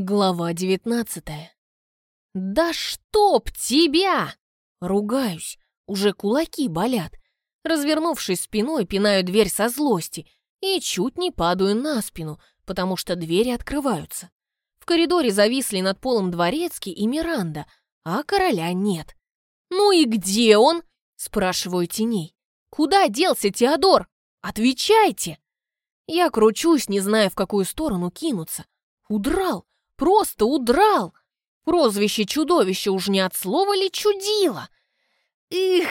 Глава девятнадцатая. «Да чтоб тебя!» Ругаюсь, уже кулаки болят. Развернувшись спиной, пинаю дверь со злости и чуть не падаю на спину, потому что двери открываются. В коридоре зависли над полом Дворецкий и Миранда, а короля нет. «Ну и где он?» – спрашиваю теней. «Куда делся Теодор? Отвечайте!» Я кручусь, не зная, в какую сторону кинуться. Удрал! Просто удрал! Прозвище чудовища уж не от слова ли чудило? Их!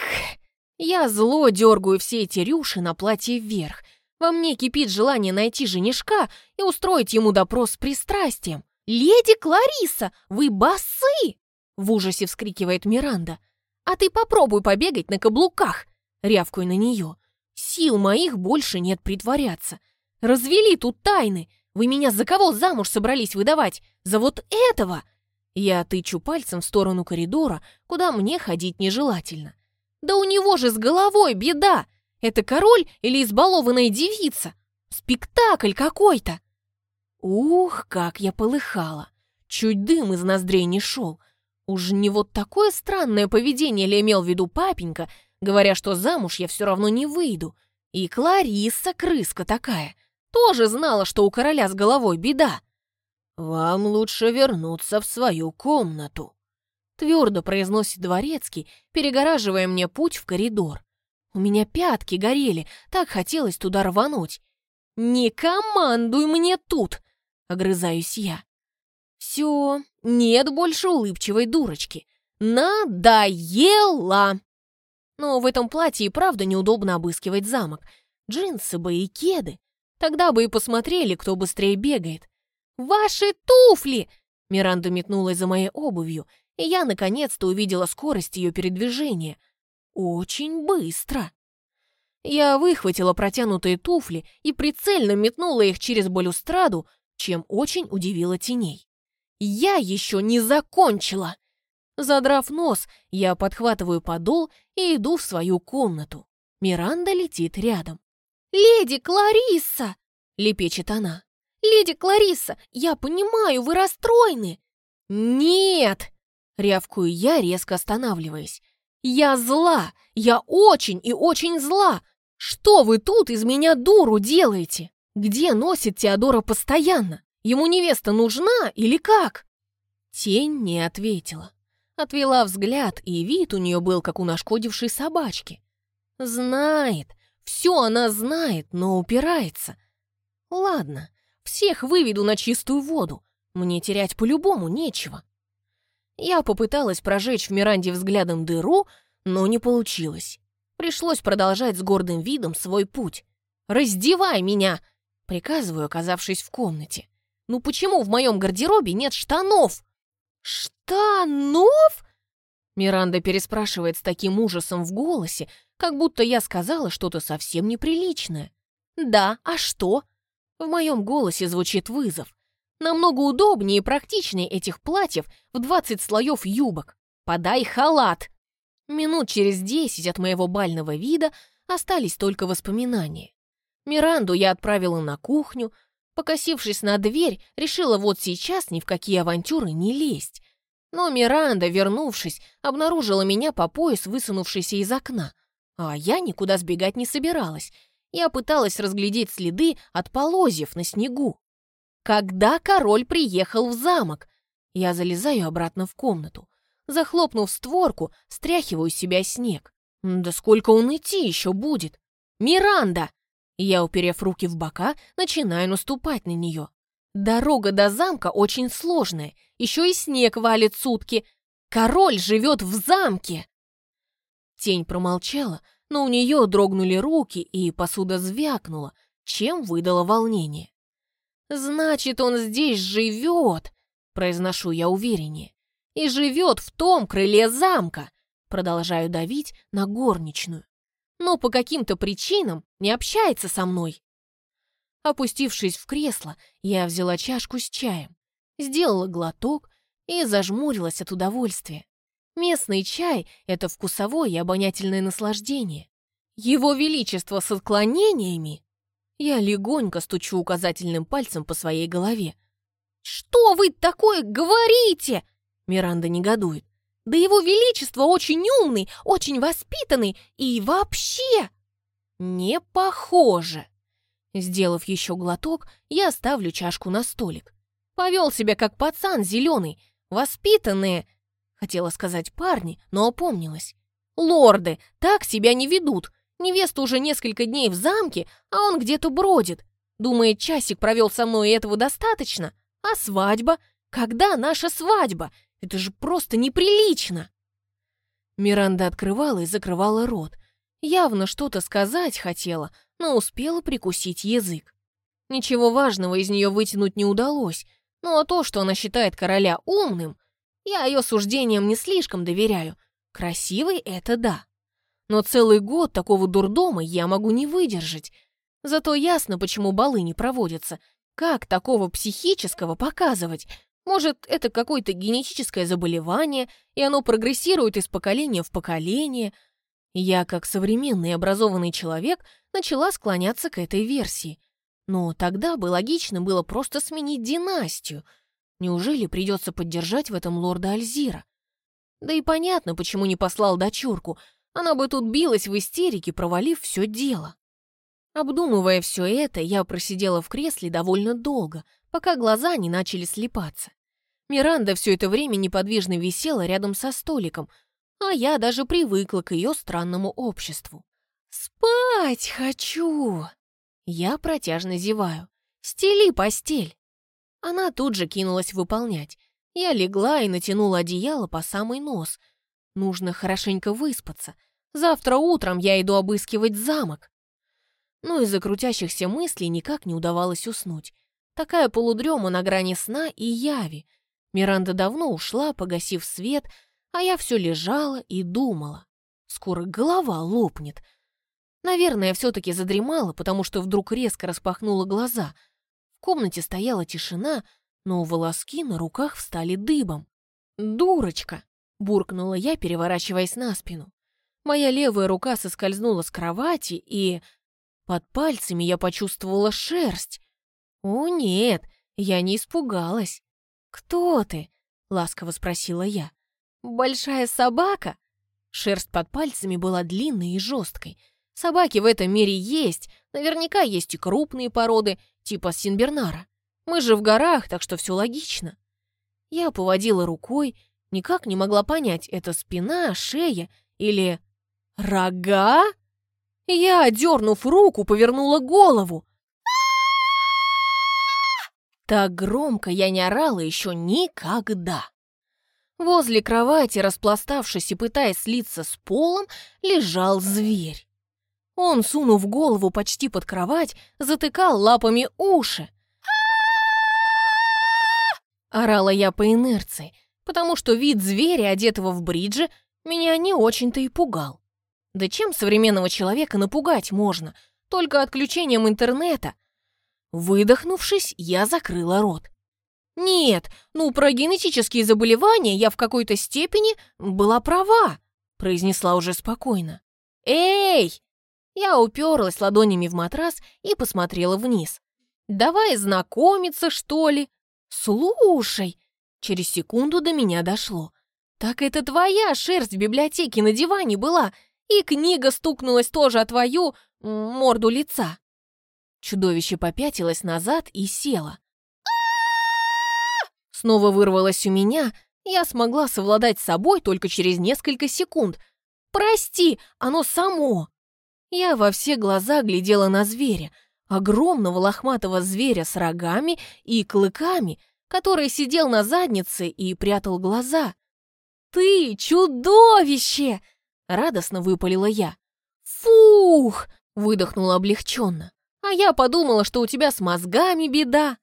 Я зло дергаю все эти рюши на платье вверх. Во мне кипит желание найти женишка и устроить ему допрос с пристрастием. «Леди Клариса, вы басы!» В ужасе вскрикивает Миранда. «А ты попробуй побегать на каблуках!» Рявкую на нее. «Сил моих больше нет притворяться. Развели тут тайны. Вы меня за кого замуж собрались выдавать? За вот этого?» Я тычу пальцем в сторону коридора, куда мне ходить нежелательно. «Да у него же с головой беда! Это король или избалованная девица? Спектакль какой-то!» Ух, как я полыхала! Чуть дым из ноздрей не шел. Уж не вот такое странное поведение ли имел в виду папенька, говоря, что замуж я все равно не выйду. И Клариса крыска такая — тоже знала, что у короля с головой беда. «Вам лучше вернуться в свою комнату», — твердо произносит дворецкий, перегораживая мне путь в коридор. У меня пятки горели, так хотелось туда рвануть. «Не командуй мне тут!» — огрызаюсь я. «Все, нет больше улыбчивой дурочки. Надоело!» Но в этом платье и правда неудобно обыскивать замок. Джинсы бы и кеды. Тогда бы и посмотрели, кто быстрее бегает. «Ваши туфли!» Миранда метнулась за моей обувью, и я наконец-то увидела скорость ее передвижения. Очень быстро. Я выхватила протянутые туфли и прицельно метнула их через балюстраду, чем очень удивила теней. Я еще не закончила! Задрав нос, я подхватываю подол и иду в свою комнату. Миранда летит рядом. «Леди Кларисса!» — лепечет она. «Леди Кларисса, я понимаю, вы расстроены!» «Нет!» — рявкую я, резко останавливаясь. «Я зла! Я очень и очень зла! Что вы тут из меня дуру делаете? Где носит Теодора постоянно? Ему невеста нужна или как?» Тень не ответила. Отвела взгляд, и вид у нее был, как у нашкодившей собачки. «Знает, все она знает, но упирается. Ладно, всех выведу на чистую воду. Мне терять по-любому нечего. Я попыталась прожечь в Миранде взглядом дыру, но не получилось. Пришлось продолжать с гордым видом свой путь. «Раздевай меня!» — приказываю, оказавшись в комнате. «Ну почему в моем гардеробе нет штанов?» «Штанов?» Миранда переспрашивает с таким ужасом в голосе, как будто я сказала что-то совсем неприличное. «Да, а что?» В моем голосе звучит вызов. Намного удобнее и практичнее этих платьев в 20 слоев юбок. Подай халат. Минут через десять от моего бального вида остались только воспоминания. Миранду я отправила на кухню, покосившись на дверь, решила вот сейчас ни в какие авантюры не лезть. Но Миранда, вернувшись, обнаружила меня по пояс, высунувшийся из окна. А я никуда сбегать не собиралась. Я пыталась разглядеть следы от полозьев на снегу. Когда король приехал в замок? Я залезаю обратно в комнату. Захлопнув створку, стряхиваю с себя снег. Да сколько он идти еще будет? Миранда! Я, уперев руки в бока, начинаю наступать на нее. Дорога до замка очень сложная, еще и снег валит сутки. Король живет в замке! Тень промолчала, но у нее дрогнули руки, и посуда звякнула, чем выдала волнение. «Значит, он здесь живет!» — произношу я увереннее. «И живет в том крыле замка!» Продолжаю давить на горничную. Но по каким-то причинам не общается со мной. Опустившись в кресло, я взяла чашку с чаем, сделала глоток и зажмурилась от удовольствия. Местный чай — это вкусовое и обонятельное наслаждение. Его Величество с отклонениями? Я легонько стучу указательным пальцем по своей голове. «Что вы такое говорите?» Миранда негодует. «Да его величество очень умный, очень воспитанный и вообще...» «Не похоже!» Сделав еще глоток, я ставлю чашку на столик. Повел себя как пацан зеленый, воспитанные, хотела сказать парни, но опомнилась. Лорды так себя не ведут. Невеста уже несколько дней в замке, а он где-то бродит. Думает, часик провел со мной, и этого достаточно. А свадьба? Когда наша свадьба? Это же просто неприлично!» Миранда открывала и закрывала рот. Явно что-то сказать хотела, но успела прикусить язык. Ничего важного из нее вытянуть не удалось, ну а то, что она считает короля умным, я ее суждениям не слишком доверяю. Красивый — это да. Но целый год такого дурдома я могу не выдержать. Зато ясно, почему балы не проводятся. Как такого психического показывать? Может, это какое-то генетическое заболевание, и оно прогрессирует из поколения в поколение. Я, как современный образованный человек, начала склоняться к этой версии. Но тогда бы логично было просто сменить династию. Неужели придется поддержать в этом лорда Альзира? Да и понятно, почему не послал дочурку. Она бы тут билась в истерике, провалив все дело. Обдумывая все это, я просидела в кресле довольно долго, пока глаза не начали слепаться. Миранда все это время неподвижно висела рядом со столиком, а я даже привыкла к ее странному обществу. «Спать хочу!» Я протяжно зеваю. «Стели постель!» Она тут же кинулась выполнять. Я легла и натянула одеяло по самый нос. Нужно хорошенько выспаться. Завтра утром я иду обыскивать замок. Но из-за крутящихся мыслей никак не удавалось уснуть. Такая полудрема на грани сна и яви — Миранда давно ушла, погасив свет, а я все лежала и думала. Скоро голова лопнет. Наверное, все-таки задремала, потому что вдруг резко распахнула глаза. Комнате стояла тишина, но волоски на руках встали дыбом. «Дурочка!» — буркнула я, переворачиваясь на спину. Моя левая рука соскользнула с кровати, и... Под пальцами я почувствовала шерсть. О нет, я не испугалась. «Кто ты?» — ласково спросила я. «Большая собака?» Шерсть под пальцами была длинной и жесткой. Собаки в этом мире есть, наверняка есть и крупные породы, типа Синбернара. Мы же в горах, так что все логично. Я поводила рукой, никак не могла понять, это спина, шея или... Рога? Я, дернув руку, повернула голову. Так громко я не орала еще никогда. Возле кровати, распластавшись и пытаясь слиться с полом, лежал зверь. Он, сунув голову почти под кровать, затыкал лапами уши. Орала я по инерции, потому что вид зверя, одетого в бриджи, меня не очень-то и пугал. Да чем современного человека напугать можно? Только отключением интернета — Выдохнувшись, я закрыла рот. «Нет, ну про генетические заболевания я в какой-то степени была права», произнесла уже спокойно. «Эй!» Я уперлась ладонями в матрас и посмотрела вниз. «Давай знакомиться, что ли?» «Слушай!» Через секунду до меня дошло. «Так это твоя шерсть в библиотеке на диване была, и книга стукнулась тоже о твою морду лица». Чудовище попятилось назад и село. Снова вырвалось у меня, я смогла совладать с собой только через несколько секунд. «Прости, оно само!» Я во все глаза глядела на зверя, огромного лохматого зверя с рогами и клыками, который сидел на заднице и прятал глаза. «Ты чудовище!» — радостно выпалила я. «Фух!» — выдохнула облегченно. А я подумала, что у тебя с мозгами беда.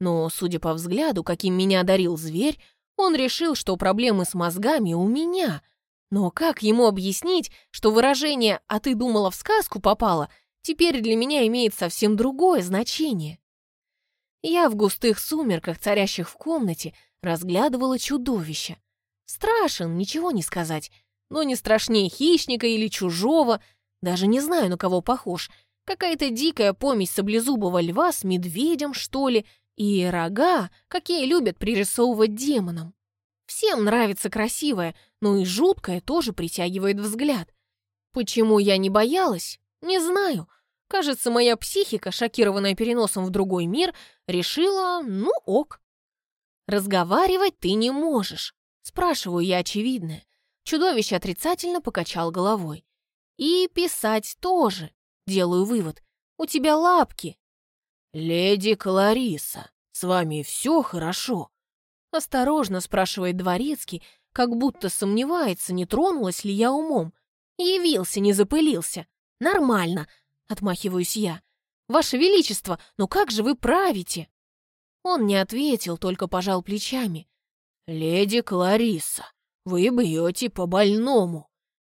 Но, судя по взгляду, каким меня одарил зверь, он решил, что проблемы с мозгами у меня. Но как ему объяснить, что выражение «а ты думала в сказку попала» теперь для меня имеет совсем другое значение? Я в густых сумерках, царящих в комнате, разглядывала чудовище. Страшен, ничего не сказать, но не страшнее хищника или чужого, даже не знаю, на кого похож — Какая-то дикая помесь саблезубого льва с медведем, что ли, И рога, какие любят пририсовывать демонам. Всем нравится красивое, но и жуткое тоже притягивает взгляд. Почему я не боялась? Не знаю. Кажется, моя психика, шокированная переносом в другой мир, решила, ну ок. «Разговаривать ты не можешь», — спрашиваю я очевидное. Чудовище отрицательно покачал головой. «И писать тоже», — делаю вывод. «У тебя лапки». «Леди Клариса, с вами все хорошо?» Осторожно спрашивает дворецкий, как будто сомневается, не тронулась ли я умом. Явился, не запылился. Нормально, отмахиваюсь я. Ваше Величество, ну как же вы правите? Он не ответил, только пожал плечами. «Леди Клариса, вы бьете по больному!»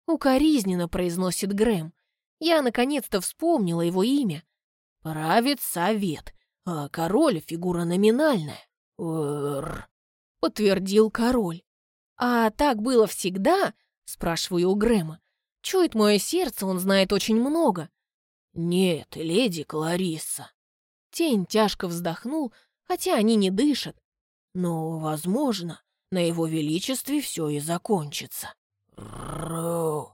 Укоризненно произносит Грэм. Я наконец-то вспомнила его имя. «Правит совет, а король — фигура номинальная. Р подтвердил король. «А так было всегда?» — спрашиваю у Грэма. Чует мое сердце, он знает очень много. «Нет, леди Кларисса». Тень тяжко вздохнул, хотя они не дышат. Но, возможно, на его величестве все и закончится. Ру.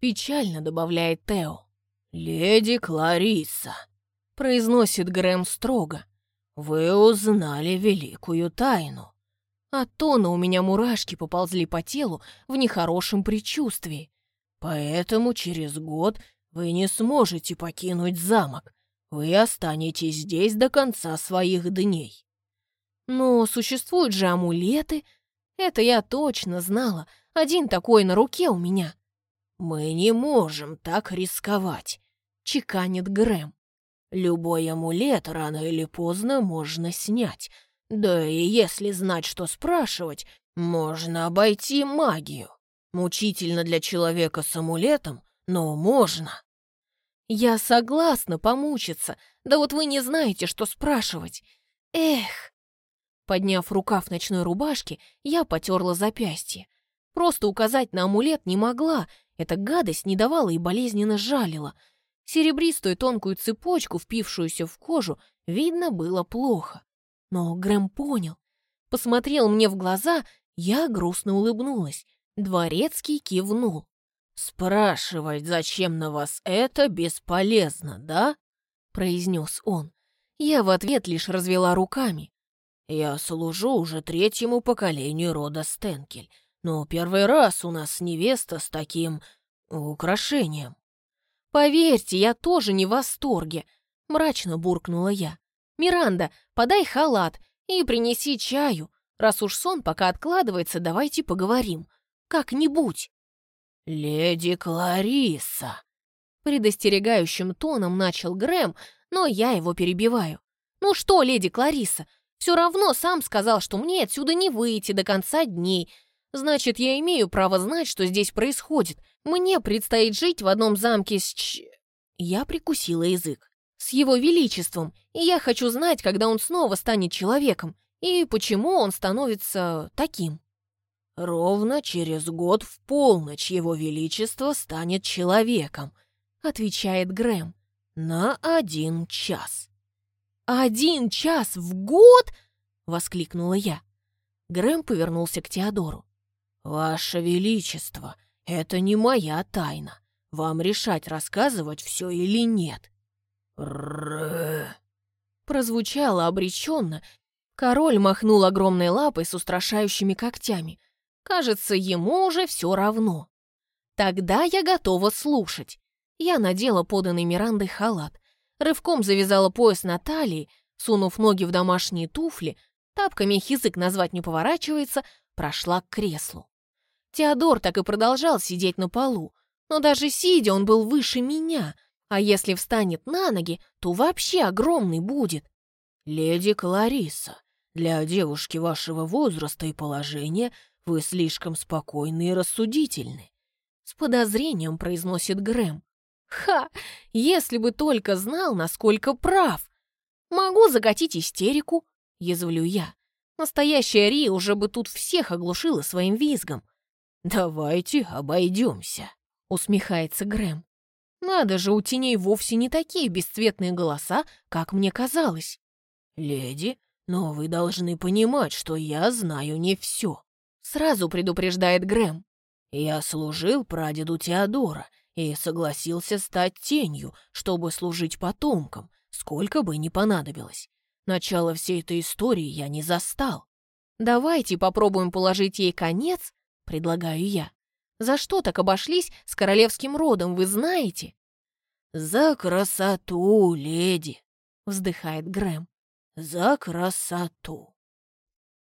Печально добавляет Тео. «Леди Кларисса», — произносит Грэм строго, — «вы узнали великую тайну». От тона у меня мурашки поползли по телу в нехорошем предчувствии. «Поэтому через год вы не сможете покинуть замок. Вы останетесь здесь до конца своих дней». Но существуют же амулеты. Это я точно знала. Один такой на руке у меня. «Мы не можем так рисковать», — чеканит Грэм. «Любой амулет рано или поздно можно снять, да и если знать, что спрашивать, можно обойти магию. Мучительно для человека с амулетом, но можно. Я согласна помучиться, да вот вы не знаете, что спрашивать. Эх! Подняв рукав ночной рубашки, я потерла запястье. Просто указать на амулет не могла, эта гадость не давала и болезненно жалила. Серебристую тонкую цепочку, впившуюся в кожу, видно было плохо. Но Грэм понял. Посмотрел мне в глаза, я грустно улыбнулась. Дворецкий кивнул. «Спрашивать, зачем на вас это, бесполезно, да?» произнес он. Я в ответ лишь развела руками. «Я служу уже третьему поколению рода Стенкель, но первый раз у нас невеста с таким украшением». «Поверьте, я тоже не в восторге», — мрачно буркнула я. «Миранда, подай халат и принеси чаю. Раз уж сон пока откладывается, давайте поговорим. Как-нибудь». «Леди Клариса!» Предостерегающим тоном начал Грэм, но я его перебиваю. «Ну что, леди Клариса, все равно сам сказал, что мне отсюда не выйти до конца дней. Значит, я имею право знать, что здесь происходит. Мне предстоит жить в одном замке с ч...» Я прикусила язык с его величеством, и я хочу знать, когда он снова станет человеком, и почему он становится таким. «Ровно через год в полночь его величество станет человеком», отвечает Грэм. «На один час». «Один час в год?» — воскликнула я. Грэм повернулся к Теодору. «Ваше Величество, это не моя тайна. Вам решать, рассказывать все или нет. Прозвучало обреченно. Король махнул огромной лапой с устрашающими когтями. Кажется, ему уже все равно. Тогда я готова слушать. Я надела поданный Мирандой халат, рывком завязала пояс на талии, сунув ноги в домашние туфли, тапками язык назвать не поворачивается, прошла к креслу. Теодор так и продолжал сидеть на полу, но даже сидя он был выше меня, а если встанет на ноги, то вообще огромный будет. «Леди Клариса, для девушки вашего возраста и положения вы слишком спокойны и рассудительны», с подозрением произносит Грэм. «Ха! Если бы только знал, насколько прав! Могу закатить истерику!» — язвлю я. Настоящая Ри уже бы тут всех оглушила своим визгом. «Давайте обойдемся», — усмехается Грэм. Надо же, у теней вовсе не такие бесцветные голоса, как мне казалось. «Леди, Но вы должны понимать, что я знаю не все. Сразу предупреждает Грэм. Я служил прадеду Теодора и согласился стать тенью, чтобы служить потомкам, сколько бы ни понадобилось. Начало всей этой истории я не застал. Давайте попробуем положить ей конец, предлагаю я. За что так обошлись с королевским родом, вы знаете? За красоту, леди, вздыхает Грэм. За красоту.